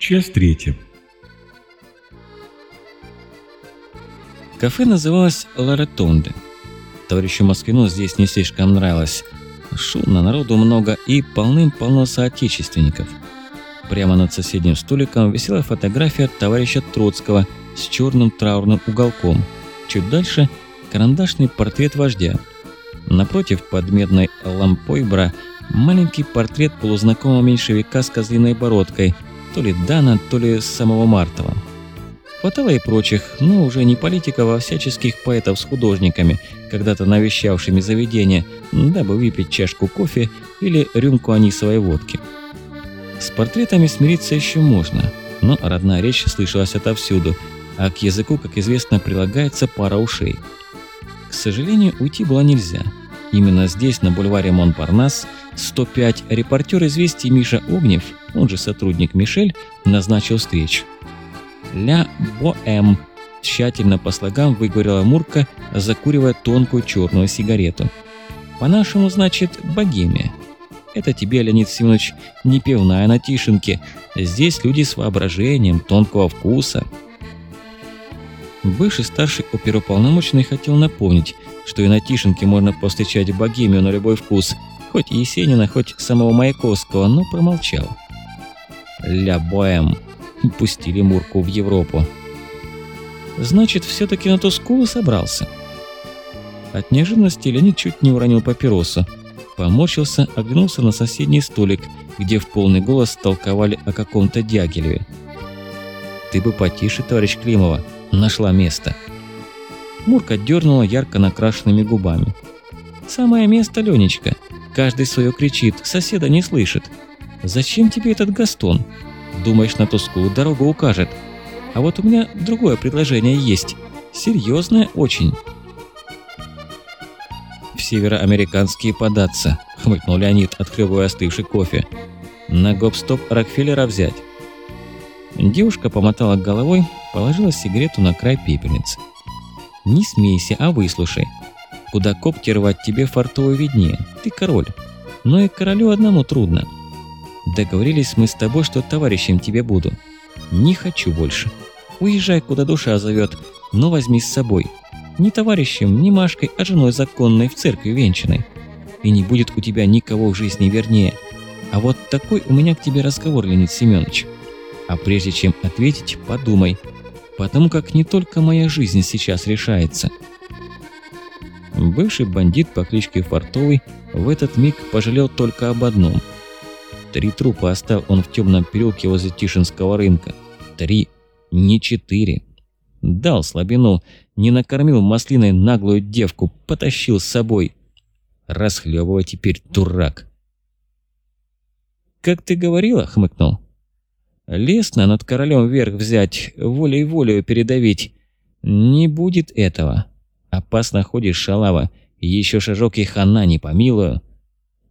Часть третья. Кафе называлось «Ларетонде». Товарищу Москвину здесь не слишком нравилось. Шумно, народу много и полным-полно соотечественников. Прямо над соседним столиком висела фотография товарища Троцкого с черным траурным уголком. Чуть дальше – карандашный портрет вождя. Напротив, под медной лампой бра, маленький портрет полузнакомого меньшевика с козлиной бородкой – то ли Дана, то ли самого Мартова. Хватало и прочих, но уже не политиков, а всяческих поэтов с художниками, когда-то навещавшими заведение, дабы выпить чашку кофе или рюмку анисовой водки. С портретами смириться еще можно, но родная речь слышалась отовсюду, а к языку, как известно, прилагается пара ушей. К сожалению, уйти было нельзя. Именно здесь, на бульваре Монпарнас, 105, репортер известий Миша Огнев, он же сотрудник Мишель, назначил встречу. «Ля Боэм», тщательно по слогам выговорила Мурка, закуривая тонкую черную сигарету. «По-нашему, значит, богемия. Это тебе, Леонид Семенович, не пивная на тишинке. Здесь люди с воображением, тонкого вкуса». Бывший старший оперуполномоченный хотел напомнить, что и на Тишинке можно повстречать богемию на любой вкус, хоть Есенина, хоть самого Маяковского, но промолчал. «Ля Боэм» пустили Мурку в Европу. Значит, все-таки на Тускулу собрался. От неожиданности Леонид чуть не уронил папиросу. Поморщился, оглянулся на соседний столик, где в полный голос толковали о каком-то Дягилеве. «Ты бы потише, товарищ Климова, нашла место». Мурка дернула ярко накрашенными губами. «Самое место, Ленечка. Каждый свое кричит, соседа не слышит. Зачем тебе этот Гастон? Думаешь, на Туску дорогу укажет? А вот у меня другое предложение есть. Серьезное очень». «В североамериканские податься», — хмыкнул Леонид, отхлебывая остывший кофе. «На гоп-стоп Рокфеллера взять». Девушка помотала головой, положила сигарету на край пепельницы. Не смейся, а выслушай. Куда когти рвать тебе фартовую виднее, ты король. Но и королю одному трудно. Договорились мы с тобой, что товарищем тебе буду. Не хочу больше. Уезжай, куда душа зовет, но возьми с собой. Не товарищем, не Машкой, а женой законной в церкви венчанной. И не будет у тебя никого в жизни вернее. А вот такой у меня к тебе разговор, Леонид Семенович. А прежде чем ответить, подумай – потому как не только моя жизнь сейчас решается. Бывший бандит по кличке Фартовый в этот миг пожалел только об одном. Три трупа оставил он в темном переулке возле Тишинского рынка. Три, не четыре. Дал слабину, не накормил маслиной наглую девку, потащил с собой. Расхлебывай теперь, дурак. «Как ты говорила?» — хмыкнул. Лестно над королем вверх взять, волей-волею передавить. Не будет этого. Опасно ходишь, шалава. Еще шажок и хана не помилую.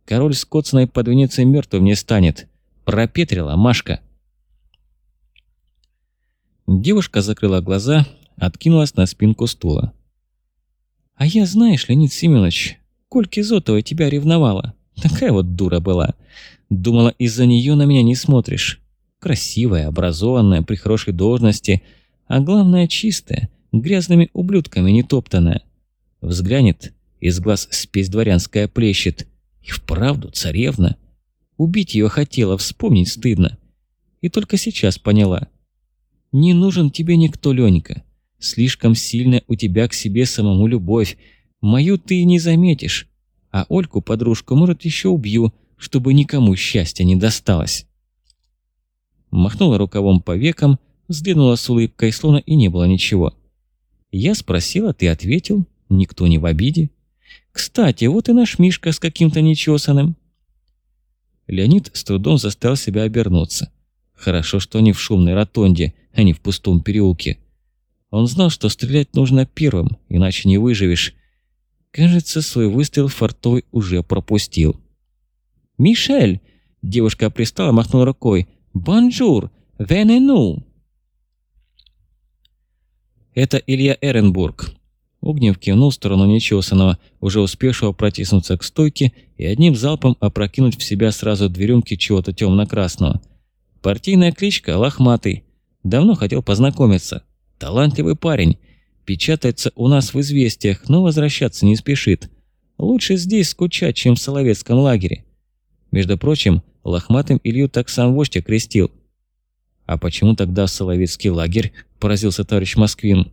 Король с коцаной под Венецией мертвым не станет. Пропетрила Машка. Девушка закрыла глаза, откинулась на спинку стула. «А я, знаешь, Леонид Семенович, Кольки Зотова тебя ревновала. Такая вот дура была. Думала, из-за нее на меня не смотришь. Красивая, образованная, при хорошей должности, а главное чистая, грязными ублюдками не топтанная. Взглянет, из глаз спесь дворянская плещет. И вправду царевна. Убить ее хотела, вспомнить стыдно. И только сейчас поняла. Не нужен тебе никто, Ленька. Слишком сильная у тебя к себе самому любовь. Мою ты не заметишь. А Ольку, подружку, может, еще убью, чтобы никому счастья не досталось махнула рукавом по векам, взглянула с улыбкой, словно и не было ничего. Я спросила, ты ответил, никто не в обиде. Кстати, вот и наш Мишка с каким-то нечесанным. Леонид с трудом заставил себя обернуться. Хорошо, что они в шумной ротонде, а не в пустом переулке. Он знал, что стрелять нужно первым, иначе не выживешь. Кажется, свой выстрел фартовый уже пропустил. «Мишель!» – девушка привстала, махнула рукой. «Bonjour! Venez à nous!» «Это Илья Эренбург». Огнев кивнул в сторону нечесанного, уже успевшего протиснуться к стойке и одним залпом опрокинуть в себя сразу две рюмки чего-то темно-красного. Партийная кличка Лохматый. Давно хотел познакомиться. Талантливый парень. Печатается у нас в известиях, но возвращаться не спешит. Лучше здесь скучать, чем в Соловецком лагере. Между прочим, лохматым Илью так сам вождь окрестил. «А почему тогда Соловецкий лагерь?» – поразился товарищ Москвин.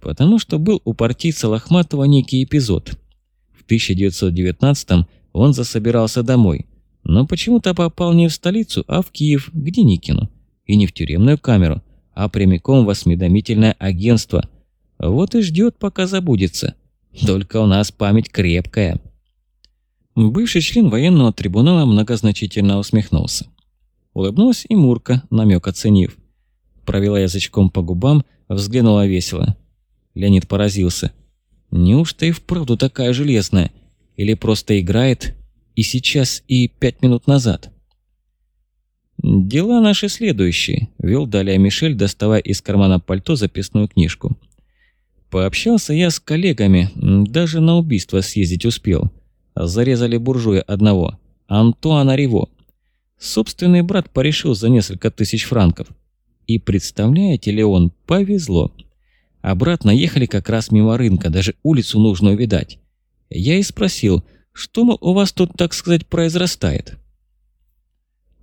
«Потому что был у партийца Лохматова некий эпизод. В 1919-м он засобирался домой, но почему-то попал не в столицу, а в Киев, к Деникину. И не в тюремную камеру, а прямиком в осведомительное агентство. Вот и ждет, пока забудется. Только у нас память крепкая». Бывший член военного трибунала многозначительно усмехнулся. Улыбнулась и Мурка, намек оценив. Провела язычком по губам, взглянула весело. Леонид поразился. Неужто и вправду такая железная? Или просто играет и сейчас, и пять минут назад? «Дела наши следующие», – вел далее Мишель, доставая из кармана пальто записную книжку. «Пообщался я с коллегами, даже на убийство съездить успел. Зарезали буржуя одного, Антуана Риво. Собственный брат порешил за несколько тысяч франков. И представляете ли он, повезло. Обратно ехали как раз мимо рынка, даже улицу нужно увидать. Я и спросил, что, мол, у вас тут, так сказать, произрастает?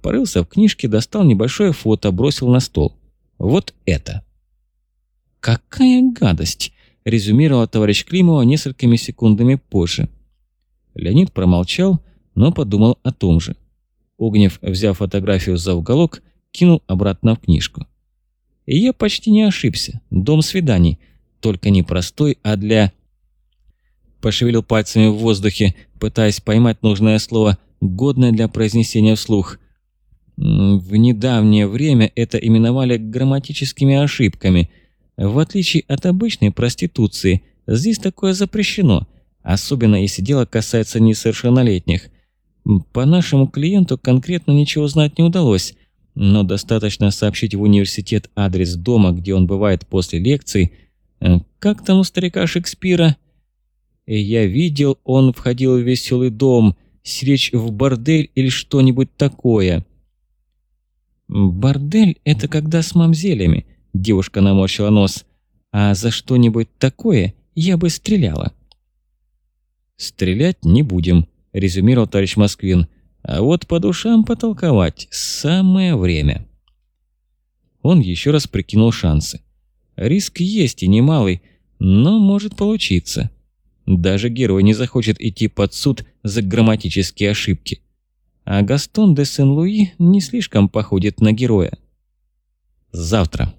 Порылся в книжке, достал небольшое фото, бросил на стол. Вот это. «Какая гадость!» – резюмировал товарищ Климова несколькими секундами позже. Леонид промолчал, но подумал о том же. Огнев, взяв фотографию за уголок, кинул обратно в книжку. И я почти не ошибся. Дом свиданий. Только не простой, а для... Пошевелил пальцами в воздухе, пытаясь поймать нужное слово, годное для произнесения вслух. В недавнее время это именовали грамматическими ошибками. В отличие от обычной проституции, здесь такое запрещено – особенно если дело касается несовершеннолетних. По нашему клиенту конкретно ничего знать не удалось, но достаточно сообщить в университет адрес дома, где он бывает после лекций. Э, как там у старика Шекспира? Я видел, он входил в веселый дом, сречь в бордель или что-нибудь такое. «Бордель – это когда с мамзелями», – девушка наморщила нос. «А за что-нибудь такое я бы стреляла». «Стрелять не будем», – резюмировал товарищ Москвин. «А вот по душам потолковать самое время». Он еще раз прикинул шансы. Риск есть и немалый, но может получиться. Даже герой не захочет идти под суд за грамматические ошибки. А Гастон де Сен-Луи не слишком походит на героя. Завтра.